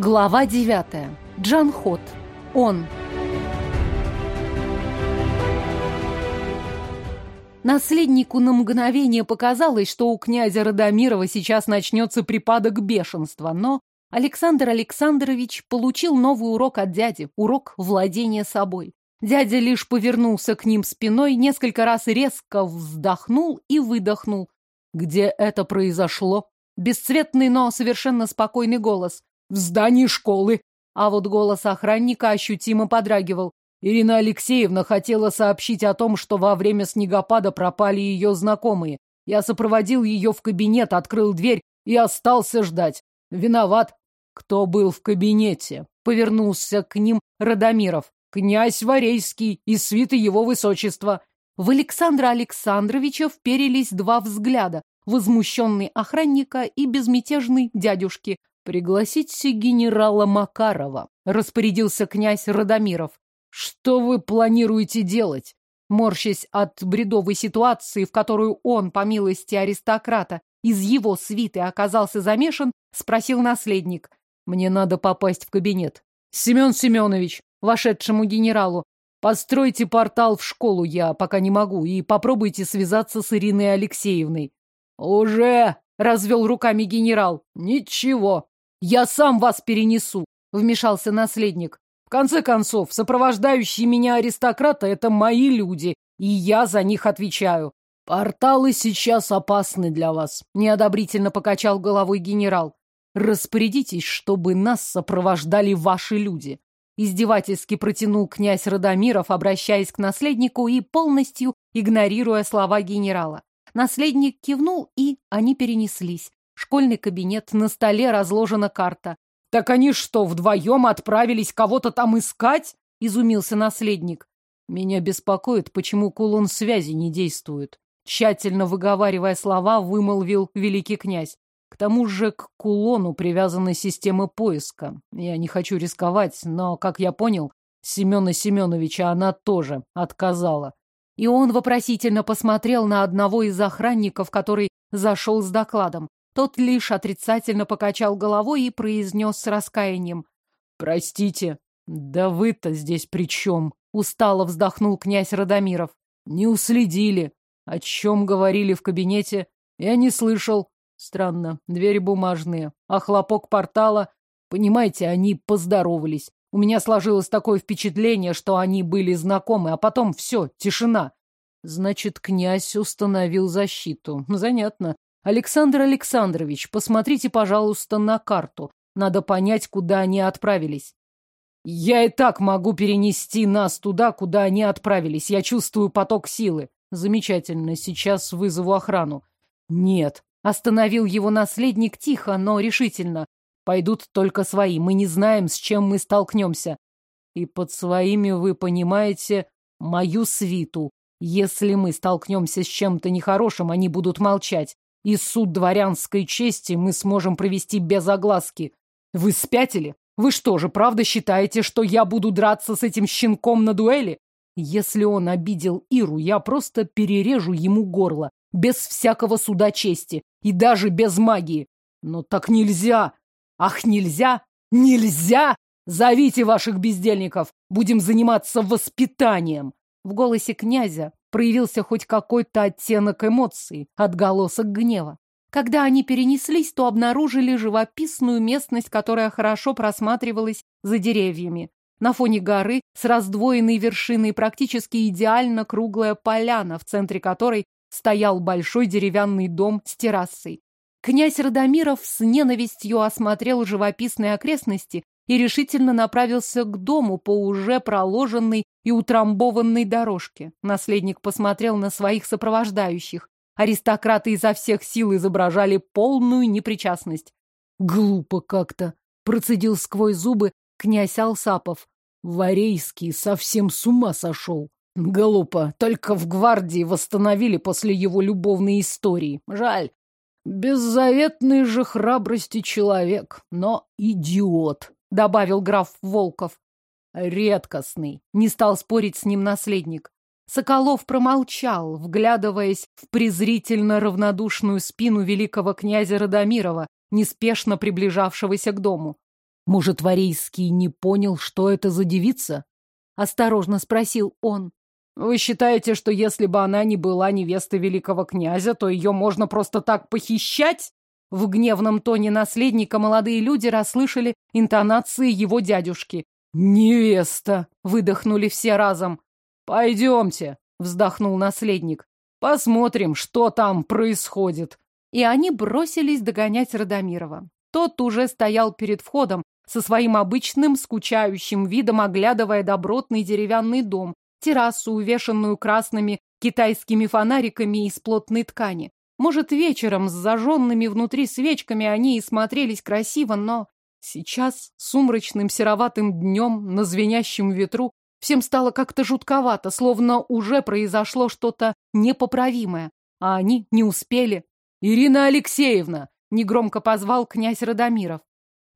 Глава девятая. Джанхот. Он. Наследнику на мгновение показалось, что у князя Радомирова сейчас начнется припадок бешенства, но Александр Александрович получил новый урок от дяди, урок владения собой. Дядя лишь повернулся к ним спиной, несколько раз резко вздохнул и выдохнул. Где это произошло? Бесцветный, но совершенно спокойный голос. В здании школы. А вот голос охранника ощутимо подрагивал. Ирина Алексеевна хотела сообщить о том, что во время снегопада пропали ее знакомые. Я сопроводил ее в кабинет, открыл дверь и остался ждать. Виноват. Кто был в кабинете? Повернулся к ним Радомиров. Князь Варейский и свиты его высочества. В Александра Александровича вперились два взгляда. Возмущенный охранника и безмятежный дядюшки. «Пригласите генерала Макарова», — распорядился князь Радомиров. «Что вы планируете делать?» Морщась от бредовой ситуации, в которую он, по милости аристократа, из его свиты оказался замешан, спросил наследник. «Мне надо попасть в кабинет». «Семен Семенович», вошедшему генералу, «постройте портал в школу, я пока не могу, и попробуйте связаться с Ириной Алексеевной». «Уже!» — развел руками генерал. «Ничего, я сам вас перенесу», — вмешался наследник. «В конце концов, сопровождающие меня аристократы — это мои люди, и я за них отвечаю. Порталы сейчас опасны для вас», — неодобрительно покачал головой генерал. «Распорядитесь, чтобы нас сопровождали ваши люди». Издевательски протянул князь Радомиров, обращаясь к наследнику и полностью игнорируя слова генерала. Наследник кивнул, и они перенеслись. Школьный кабинет, на столе разложена карта. «Так они что, вдвоем отправились кого-то там искать?» — изумился наследник. «Меня беспокоит, почему кулон связи не действует», — тщательно выговаривая слова, вымолвил великий князь. К тому же к кулону привязана система поиска. Я не хочу рисковать, но, как я понял, Семена Семеновича она тоже отказала. И он вопросительно посмотрел на одного из охранников, который зашел с докладом. Тот лишь отрицательно покачал головой и произнес с раскаянием. «Простите, да вы-то здесь при чем?» Устало вздохнул князь Радомиров. «Не уследили. О чем говорили в кабинете? Я не слышал. Странно, двери бумажные, а хлопок портала... Понимаете, они поздоровались. У меня сложилось такое впечатление, что они были знакомы, а потом все, тишина. Значит, князь установил защиту. Занятно. Александр Александрович, посмотрите, пожалуйста, на карту. Надо понять, куда они отправились. Я и так могу перенести нас туда, куда они отправились. Я чувствую поток силы. Замечательно, сейчас вызову охрану. Нет, остановил его наследник тихо, но решительно. Пойдут только свои, мы не знаем, с чем мы столкнемся. И под своими вы понимаете мою свиту. Если мы столкнемся с чем-то нехорошим, они будут молчать и суд дворянской чести мы сможем провести без огласки. Вы спятили? Вы что же, правда считаете, что я буду драться с этим щенком на дуэли? Если он обидел Иру, я просто перережу ему горло, без всякого суда чести и даже без магии. Но так нельзя! Ах, нельзя! Нельзя! Зовите ваших бездельников! Будем заниматься воспитанием!» В голосе князя проявился хоть какой-то оттенок эмоций, отголосок гнева. Когда они перенеслись, то обнаружили живописную местность, которая хорошо просматривалась за деревьями. На фоне горы с раздвоенной вершиной практически идеально круглая поляна, в центре которой стоял большой деревянный дом с террасой. Князь Радомиров с ненавистью осмотрел живописные окрестности и решительно направился к дому по уже проложенной и утрамбованной дорожке. Наследник посмотрел на своих сопровождающих. Аристократы изо всех сил изображали полную непричастность. «Глупо как-то», — процедил сквозь зубы князь Алсапов. «Варейский совсем с ума сошел». Глупо, только в гвардии восстановили после его любовной истории. Жаль. Беззаветный же храбрости человек, но идиот. — добавил граф Волков. «Редкостный», — не стал спорить с ним наследник. Соколов промолчал, вглядываясь в презрительно равнодушную спину великого князя Радомирова, неспешно приближавшегося к дому. Может, Варейский не понял, что это за девица? Осторожно спросил он. Вы считаете, что если бы она не была невестой великого князя, то ее можно просто так похищать? В гневном тоне наследника молодые люди расслышали интонации его дядюшки. «Невеста!» — выдохнули все разом. «Пойдемте!» — вздохнул наследник. «Посмотрим, что там происходит!» И они бросились догонять Радомирова. Тот уже стоял перед входом, со своим обычным скучающим видом оглядывая добротный деревянный дом, террасу, увешанную красными китайскими фонариками из плотной ткани. Может, вечером с зажженными внутри свечками они и смотрелись красиво, но сейчас, сумрачным сероватым днем, на звенящем ветру, всем стало как-то жутковато, словно уже произошло что-то непоправимое, а они не успели. «Ирина Алексеевна!» — негромко позвал князь Радомиров.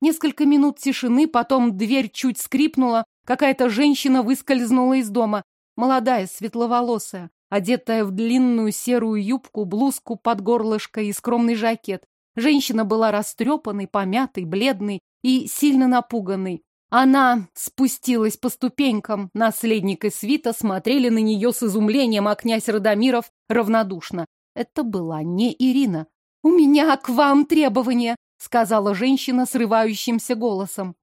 Несколько минут тишины, потом дверь чуть скрипнула, какая-то женщина выскользнула из дома, молодая, светловолосая, одетая в длинную серую юбку, блузку под горлышко и скромный жакет. Женщина была растрепанной, помятой, бледной и сильно напуганной. Она спустилась по ступенькам, наследник и свита смотрели на нее с изумлением, а князь Радомиров равнодушно. Это была не Ирина. «У меня к вам требования», сказала женщина срывающимся голосом.